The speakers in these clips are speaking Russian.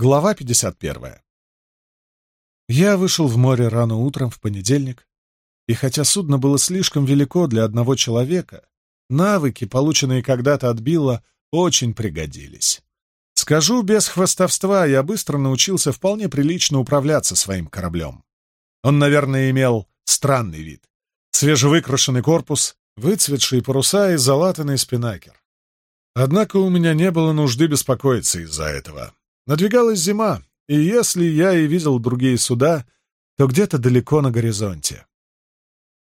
Глава 51. Я вышел в море рано утром в понедельник, и хотя судно было слишком велико для одного человека, навыки, полученные когда-то от Билла, очень пригодились. Скажу без хвастовства, я быстро научился вполне прилично управляться своим кораблем. Он, наверное, имел странный вид. Свежевыкрашенный корпус, выцветшие паруса и залатанный спинакер. Однако у меня не было нужды беспокоиться из-за этого. Надвигалась зима, и если я и видел другие суда, то где-то далеко на горизонте.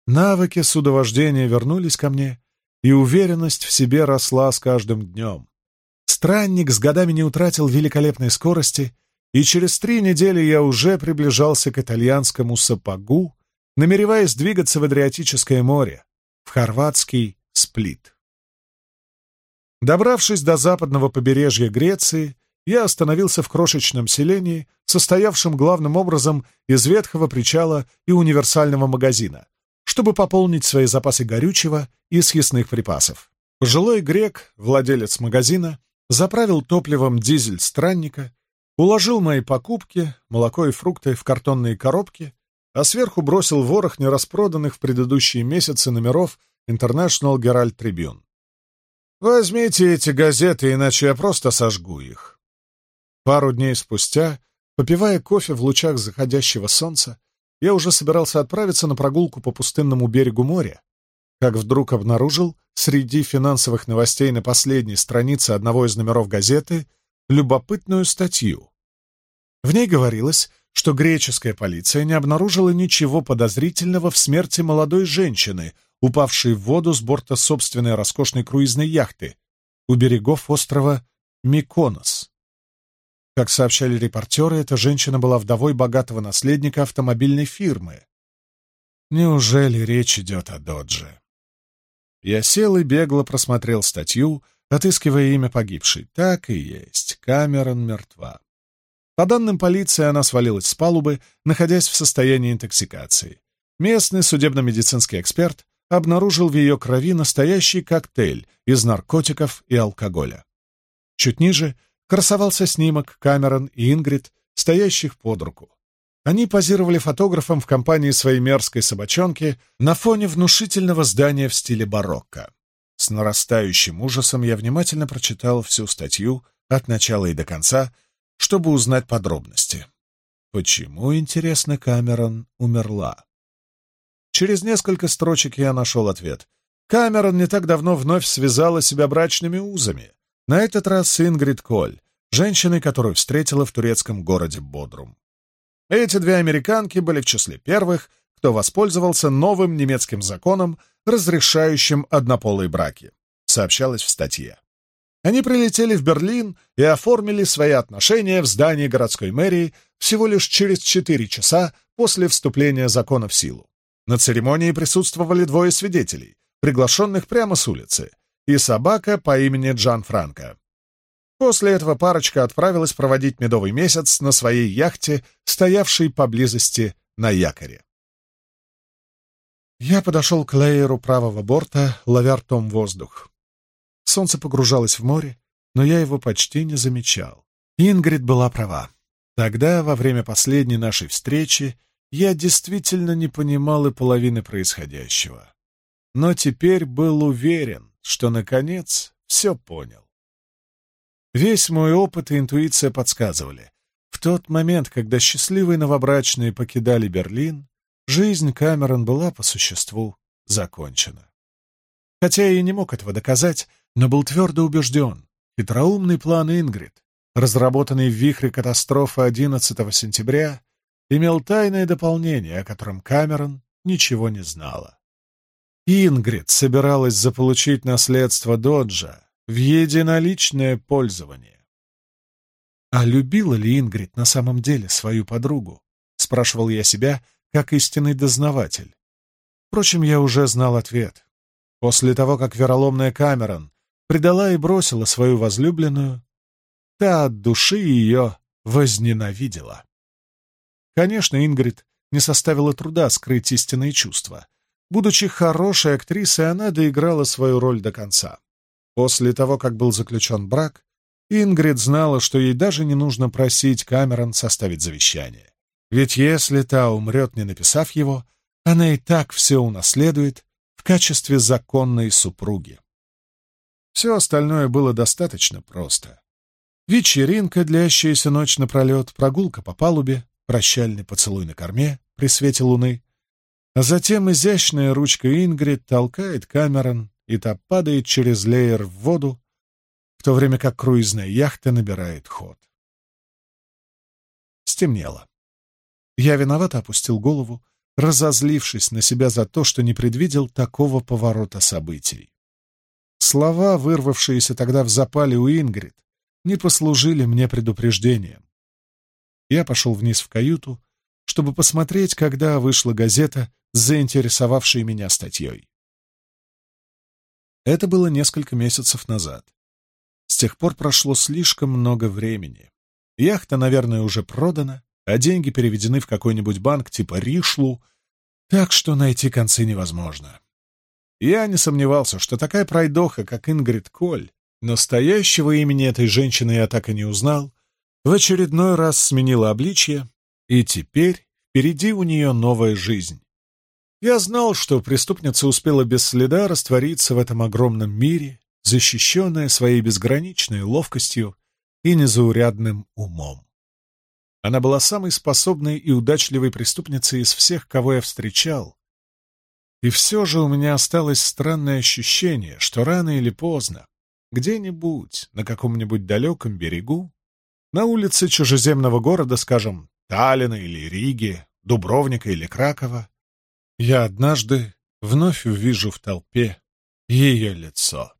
Навыки судовождения вернулись ко мне, и уверенность в себе росла с каждым днем. Странник с годами не утратил великолепной скорости, и через три недели я уже приближался к итальянскому сапогу, намереваясь двигаться в Адриатическое море, в хорватский сплит. Добравшись до западного побережья Греции, я остановился в крошечном селении, состоявшем главным образом из ветхого причала и универсального магазина, чтобы пополнить свои запасы горючего и съестных припасов. Пожилой грек, владелец магазина, заправил топливом дизель странника, уложил мои покупки, молоко и фрукты в картонные коробки, а сверху бросил ворох нераспроданных в предыдущие месяцы номеров International Herald Tribune. «Возьмите эти газеты, иначе я просто сожгу их», Пару дней спустя, попивая кофе в лучах заходящего солнца, я уже собирался отправиться на прогулку по пустынному берегу моря, как вдруг обнаружил среди финансовых новостей на последней странице одного из номеров газеты любопытную статью. В ней говорилось, что греческая полиция не обнаружила ничего подозрительного в смерти молодой женщины, упавшей в воду с борта собственной роскошной круизной яхты у берегов острова Миконос. Как сообщали репортеры, эта женщина была вдовой богатого наследника автомобильной фирмы. Неужели речь идет о Додже? Я сел и бегло просмотрел статью, отыскивая имя погибшей. Так и есть, Камерон мертва. По данным полиции, она свалилась с палубы, находясь в состоянии интоксикации. Местный судебно-медицинский эксперт обнаружил в ее крови настоящий коктейль из наркотиков и алкоголя. Чуть ниже — Красовался снимок Камерон и Ингрид, стоящих под руку. Они позировали фотографом в компании своей мерзкой собачонки на фоне внушительного здания в стиле барокко. С нарастающим ужасом я внимательно прочитал всю статью от начала и до конца, чтобы узнать подробности. Почему, интересно, Камерон умерла? Через несколько строчек я нашел ответ. Камерон не так давно вновь связала себя брачными узами, на этот раз Ингрид Коль женщины, которую встретила в турецком городе Бодрум. Эти две американки были в числе первых, кто воспользовался новым немецким законом, разрешающим однополые браки, сообщалось в статье. Они прилетели в Берлин и оформили свои отношения в здании городской мэрии всего лишь через 4 часа после вступления закона в силу. На церемонии присутствовали двое свидетелей, приглашенных прямо с улицы, и собака по имени Джан Франко. После этого парочка отправилась проводить медовый месяц на своей яхте, стоявшей поблизости на якоре. Я подошел к Лейеру правого борта, ловя ртом воздух. Солнце погружалось в море, но я его почти не замечал. Ингрид была права. Тогда, во время последней нашей встречи, я действительно не понимал и половины происходящего. Но теперь был уверен, что, наконец, все понял. Весь мой опыт и интуиция подсказывали. В тот момент, когда счастливые новобрачные покидали Берлин, жизнь Камерон была по существу закончена. Хотя я и не мог этого доказать, но был твердо убежден, хитроумный план Ингрид, разработанный в вихре катастрофы 11 сентября, имел тайное дополнение, о котором Камерон ничего не знала. Ингрид собиралась заполучить наследство Доджа, в единоличное пользование. А любила ли Ингрид на самом деле свою подругу? Спрашивал я себя, как истинный дознаватель. Впрочем, я уже знал ответ. После того, как вероломная Камерон предала и бросила свою возлюбленную, та от души ее возненавидела. Конечно, Ингрид не составило труда скрыть истинные чувства. Будучи хорошей актрисой, она доиграла свою роль до конца. После того, как был заключен брак, Ингрид знала, что ей даже не нужно просить Камерон составить завещание. Ведь если та умрет, не написав его, она и так все унаследует в качестве законной супруги. Все остальное было достаточно просто. Вечеринка, длящаяся ночь напролет, прогулка по палубе, прощальный поцелуй на корме при свете луны, а затем изящная ручка Ингрид толкает Камерон и та падает через леер в воду, в то время как круизная яхта набирает ход. Стемнело. Я виновато опустил голову, разозлившись на себя за то, что не предвидел такого поворота событий. Слова, вырвавшиеся тогда в запале у Ингрид, не послужили мне предупреждением. Я пошел вниз в каюту, чтобы посмотреть, когда вышла газета, с заинтересовавшей меня статьей. Это было несколько месяцев назад. С тех пор прошло слишком много времени. Яхта, наверное, уже продана, а деньги переведены в какой-нибудь банк типа Ришлу, так что найти концы невозможно. Я не сомневался, что такая пройдоха, как Ингрид Коль, настоящего имени этой женщины я так и не узнал, в очередной раз сменила обличье, и теперь впереди у нее новая жизнь. Я знал, что преступница успела без следа раствориться в этом огромном мире, защищенная своей безграничной ловкостью и незаурядным умом. Она была самой способной и удачливой преступницей из всех, кого я встречал. И все же у меня осталось странное ощущение, что рано или поздно, где-нибудь, на каком-нибудь далеком берегу, на улице чужеземного города, скажем, Таллина или Риги, Дубровника или Кракова, я однажды вновь увижу в толпе ее лицо.